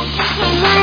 Música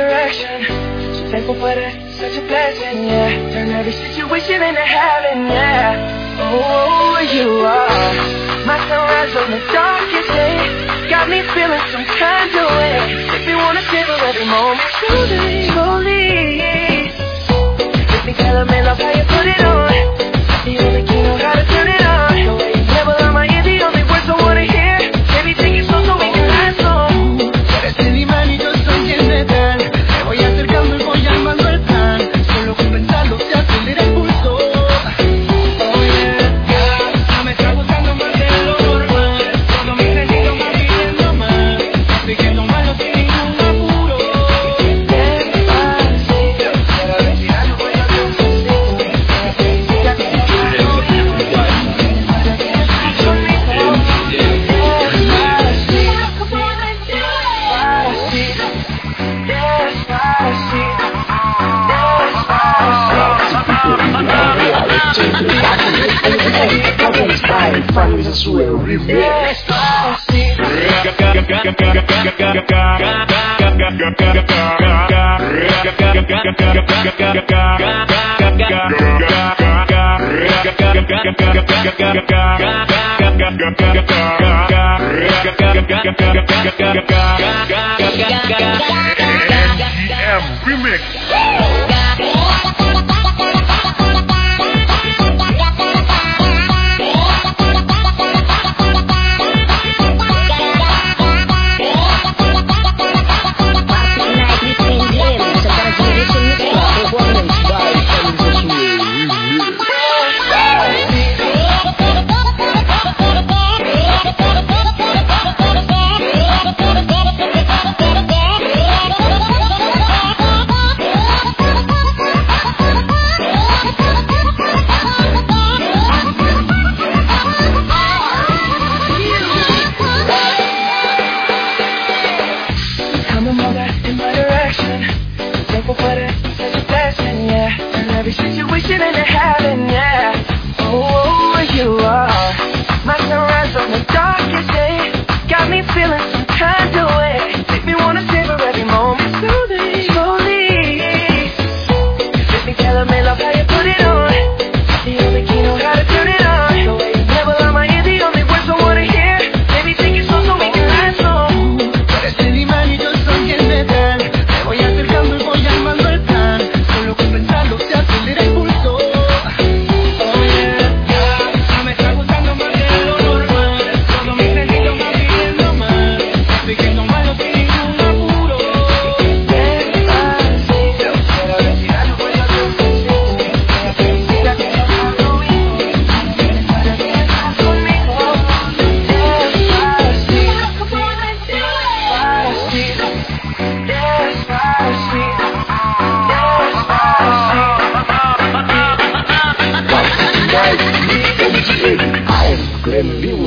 direction. So thankful for that, such a blessing, yeah. Turn every situation into heaven, yeah. Oh, you are my sunrise on the darkest day. Got me feeling some kind of way. If you wanna savor every moment, slowly, slowly. Let me caramel up how you put it on. The only key Swear Remix. Remix. The darkest En vivo.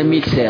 remixer.